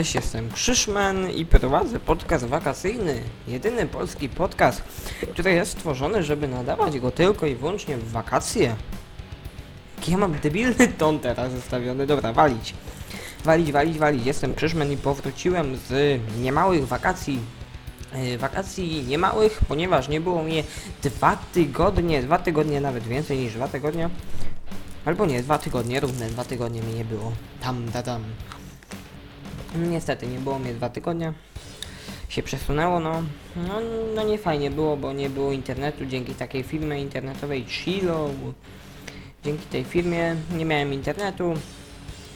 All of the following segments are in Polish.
Cześć, jestem Krzyszman i prowadzę podcast wakacyjny. Jedyny polski podcast, który jest stworzony, żeby nadawać go tylko i wyłącznie w wakacje. Jaki ja mam debilny ton teraz zostawiony. Dobra, walić. Walić, walić, walić. Jestem Krzyszman i powróciłem z niemałych wakacji. Yy, wakacji niemałych, ponieważ nie było mnie dwa tygodnie, dwa tygodnie nawet więcej niż dwa tygodnie. Albo nie, dwa tygodnie, równe dwa tygodnie mnie nie było. Tam, da, tam. Niestety, nie było mnie dwa tygodnie. Się przesunęło, no. No, no nie fajnie było, bo nie było internetu dzięki takiej firmie internetowej Chilo. Dzięki tej firmie nie miałem internetu.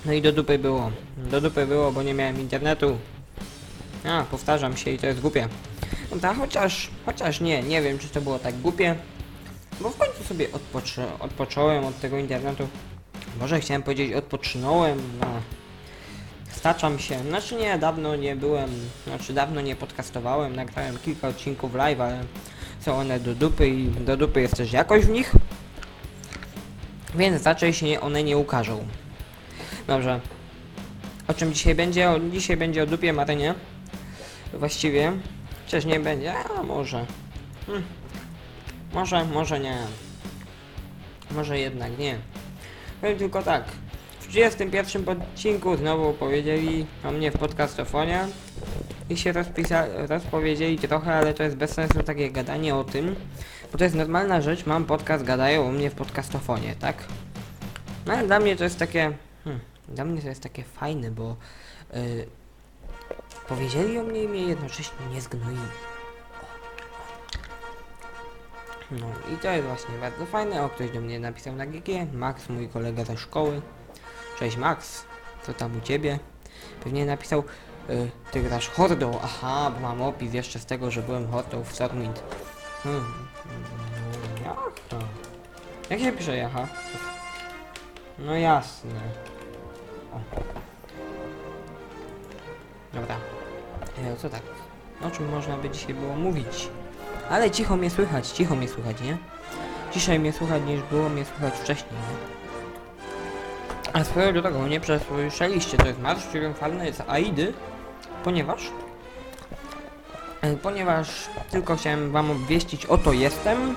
No i do dupy było. Do dupy było, bo nie miałem internetu. A, powtarzam się i to jest głupie. No chociaż, chociaż nie, nie wiem czy to było tak głupie. Bo w końcu sobie odpoczę, odpocząłem od tego internetu. Może chciałem powiedzieć odpoczynąłem, no. Staczam się, znaczy nie, dawno nie byłem, znaczy dawno nie podcastowałem, nagrałem kilka odcinków live, ale są one do dupy i do dupy jest też jakość w nich. Więc raczej się one nie ukażą. Dobrze. O czym dzisiaj będzie? O, dzisiaj będzie o dupie Marynie. Właściwie. Czyż nie będzie? A może. Hm. Może, może nie. Może jednak nie. Powiem tylko tak. W 31 odcinku znowu powiedzieli o mnie w podcastofonie i się rozpowiedzieli trochę, ale to jest bez sensu takie gadanie o tym, bo to jest normalna rzecz, mam podcast, gadają o mnie w podcastofonie, tak? No ale dla mnie to jest takie, hmm, dla mnie to jest takie fajne, bo yy, powiedzieli o mnie i mnie jednocześnie nie zgnoili. No i to jest właśnie bardzo fajne. O, ktoś do mnie napisał na GG. Max, mój kolega ze szkoły. Cześć Max, co tam u ciebie? Pewnie napisał, y, ty grasz hordą. Aha, bo mam opis jeszcze z tego, że byłem hordą w Stormwind. Hmm, no, jak to? Jak się pisze jaha? No jasne. O. Dobra. E, co tak? O czym można by dzisiaj było mówić? Ale cicho mnie słychać, cicho mnie słychać, nie? Ciszej mnie słychać niż było mnie słychać wcześniej, nie? A swoją drogą nie przesłyszeliście, to jest marsz triumfalny z Aidy, ponieważ... e, Ponieważ tylko chciałem wam obwieścić oto jestem.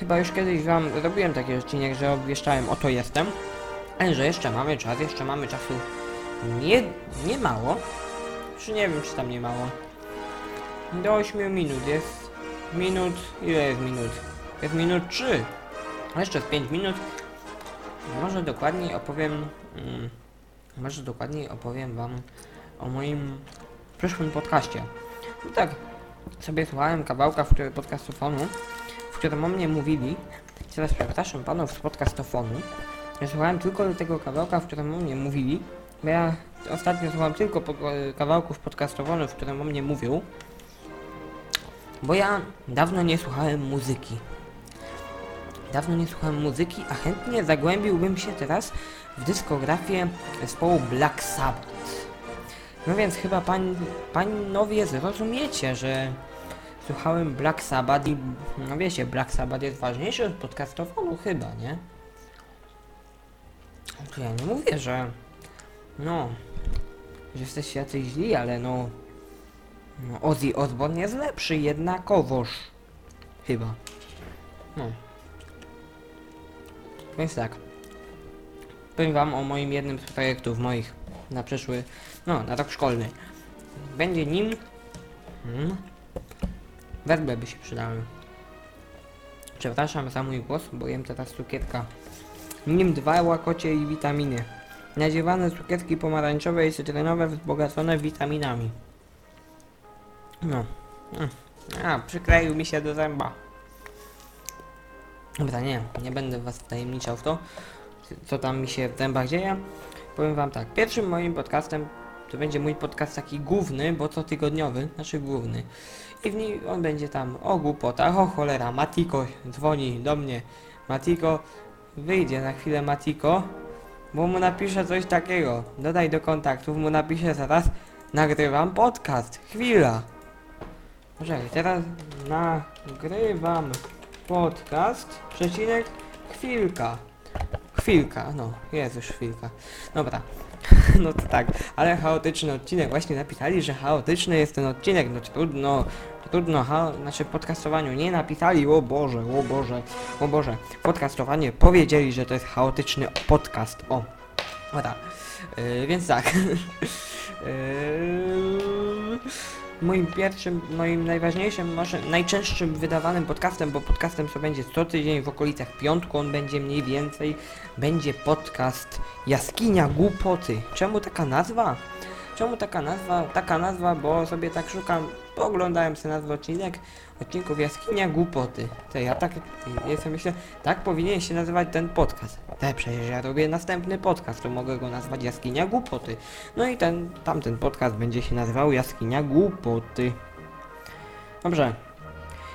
Chyba już kiedyś wam robiłem taki odcinek, że obwieszczałem oto jestem. Ale że jeszcze mamy czas, jeszcze mamy czasu nie, nie mało. Czy nie wiem, czy tam nie mało. Do 8 minut jest minut. Ile jest minut? Jest minut 3. A jeszcze z 5 minut. Może dokładniej opowiem. Mm, może dokładniej opowiem wam o moim przyszłym podcaście. No tak, sobie słuchałem kawałka w którym podcastofonu, w którym o mnie mówili. Teraz przepraszam panów z podcastofonu. Ja słuchałem tylko tego kawałka, w którym o mnie mówili. Bo ja ostatnio słucham tylko po, kawałków podcastofonów, w którym o mnie mówią. Bo ja dawno nie słuchałem muzyki. Dawno nie słuchałem muzyki, a chętnie zagłębiłbym się teraz w dyskografię zespołu Black Sabbath. No więc chyba pań, panowie zrozumiecie, że słuchałem Black Sabbath i no wiecie, Black Sabbath jest ważniejszy od podcastofonu chyba, nie? Ja nie mówię, że no, że jesteście jacyś źli, ale no no, Ozzy Osbourne jest lepszy jednakowoż. Chyba. No. Więc tak. Powiem wam o moim jednym z projektów moich na przyszły, no, na rok szkolny. Będzie nim... Hmm, werble by się przydały. Przepraszam za mój głos, bo jem teraz cukierka. Nim dwa łakocie i witaminy. Nadziewane cukierki pomarańczowe i cytrynowe wzbogacone witaminami. No. Mm. A, przykleił mi się do zęba. Dobra, nie, nie będę was wtajemniczał w to, co tam mi się w zębach dzieje. Powiem wam tak, pierwszym moim podcastem to będzie mój podcast taki główny, bo co tygodniowy, znaczy główny. I w nim on będzie tam o głupotach, o cholera, Matiko dzwoni do mnie. Matiko, wyjdzie na chwilę Matiko, bo mu napiszę coś takiego. Dodaj do kontaktów, mu napiszę zaraz, nagrywam podcast. Chwila. Poczekaj, teraz nagrywam podcast, przecinek, chwilka. Chwilka, no, jest już chwilka. Dobra, No to tak, ale chaotyczny odcinek. Właśnie napisali, że chaotyczny jest ten odcinek. No trudno, trudno, ha, znaczy podcastowaniu nie napisali, o Boże, o Boże, o Boże. Podcastowanie powiedzieli, że to jest chaotyczny podcast. O, o tak. Yy, więc tak. yy, moim pierwszym, moim najważniejszym, może najczęstszym wydawanym podcastem, bo podcastem co będzie co tydzień w okolicach piątku, on będzie mniej więcej, będzie podcast Jaskinia Głupoty. Czemu taka nazwa? Czemu taka nazwa? Taka nazwa, bo sobie tak szukam, oglądałem sobie nazwę odcinek, odcinków Jaskinia Głupoty. To ja tak, ja sobie myślę, tak powinien się nazywać ten podcast. Te przecież ja robię następny podcast, to mogę go nazwać Jaskinia Głupoty. No i ten, tamten podcast będzie się nazywał Jaskinia Głupoty. Dobrze.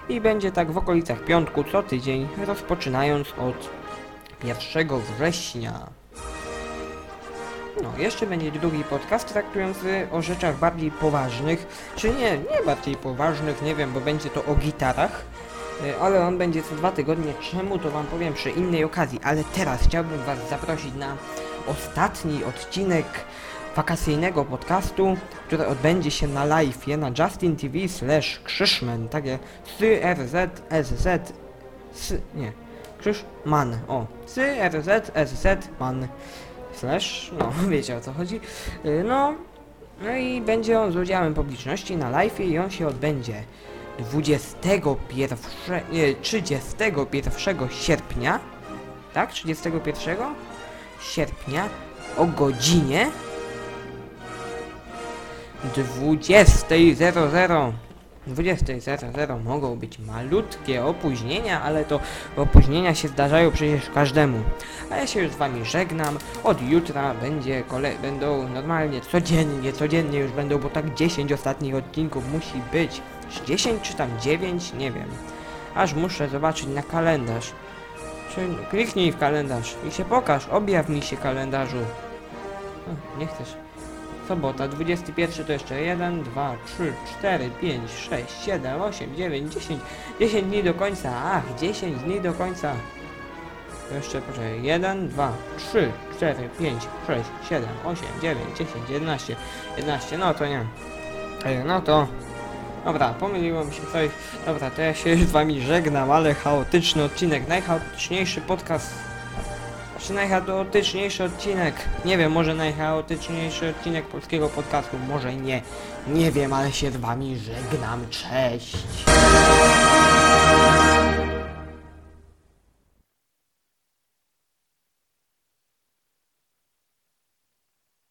I będzie tak w okolicach piątku co tydzień, rozpoczynając od 1 września. No, jeszcze będzie drugi podcast traktujący o rzeczach bardziej poważnych, czy nie, nie bardziej poważnych, nie wiem, bo będzie to o gitarach, y, ale on będzie co dwa tygodnie, czemu to wam powiem przy innej okazji, ale teraz chciałbym was zaprosić na ostatni odcinek wakacyjnego podcastu, który odbędzie się na live na Justin TV slash Krzyszman, takie CRZSZ, nie, Krzyszman, o, CRZSZ man slash, no wiecie o co chodzi, Y, no, no i będzie on z udziałem publiczności na live i on się odbędzie 21, nie, 31 sierpnia, tak, 31 sierpnia o godzinie 20.00 20.00 mogą być malutkie opóźnienia, ale to opóźnienia się zdarzają przecież każdemu. A ja się już z wami żegnam. Od jutra będzie kole będą normalnie codziennie, codziennie już będą, bo tak 10 ostatnich odcinków musi być. Czy 10 czy tam 9? Nie wiem. Aż muszę zobaczyć na kalendarz. Czy kliknij w kalendarz i się pokaż, objaw mi się kalendarzu. O, nie chcesz. Sobota, 21 to jeszcze 1, 2, 3, 4, 5, 6, 7, 8, 9, 10. 10 dni do końca. Ach, 10 dni do końca. To jeszcze poczekaj. 1, 2, 3, 4, 5, 6, 7, 8, 9, 10, 11. 11, no to nie. Ej, No to. Dobra, pomyliło mi się coś. Dobra, to ja się z wami żegnam, ale chaotyczny odcinek, najchaotyczniejszy podcast czy najchaotyczniejszy odcinek? Nie wiem, może najchaotyczniejszy odcinek polskiego podcastu, może nie. Nie wiem, ale się z wami żegnam. Cześć!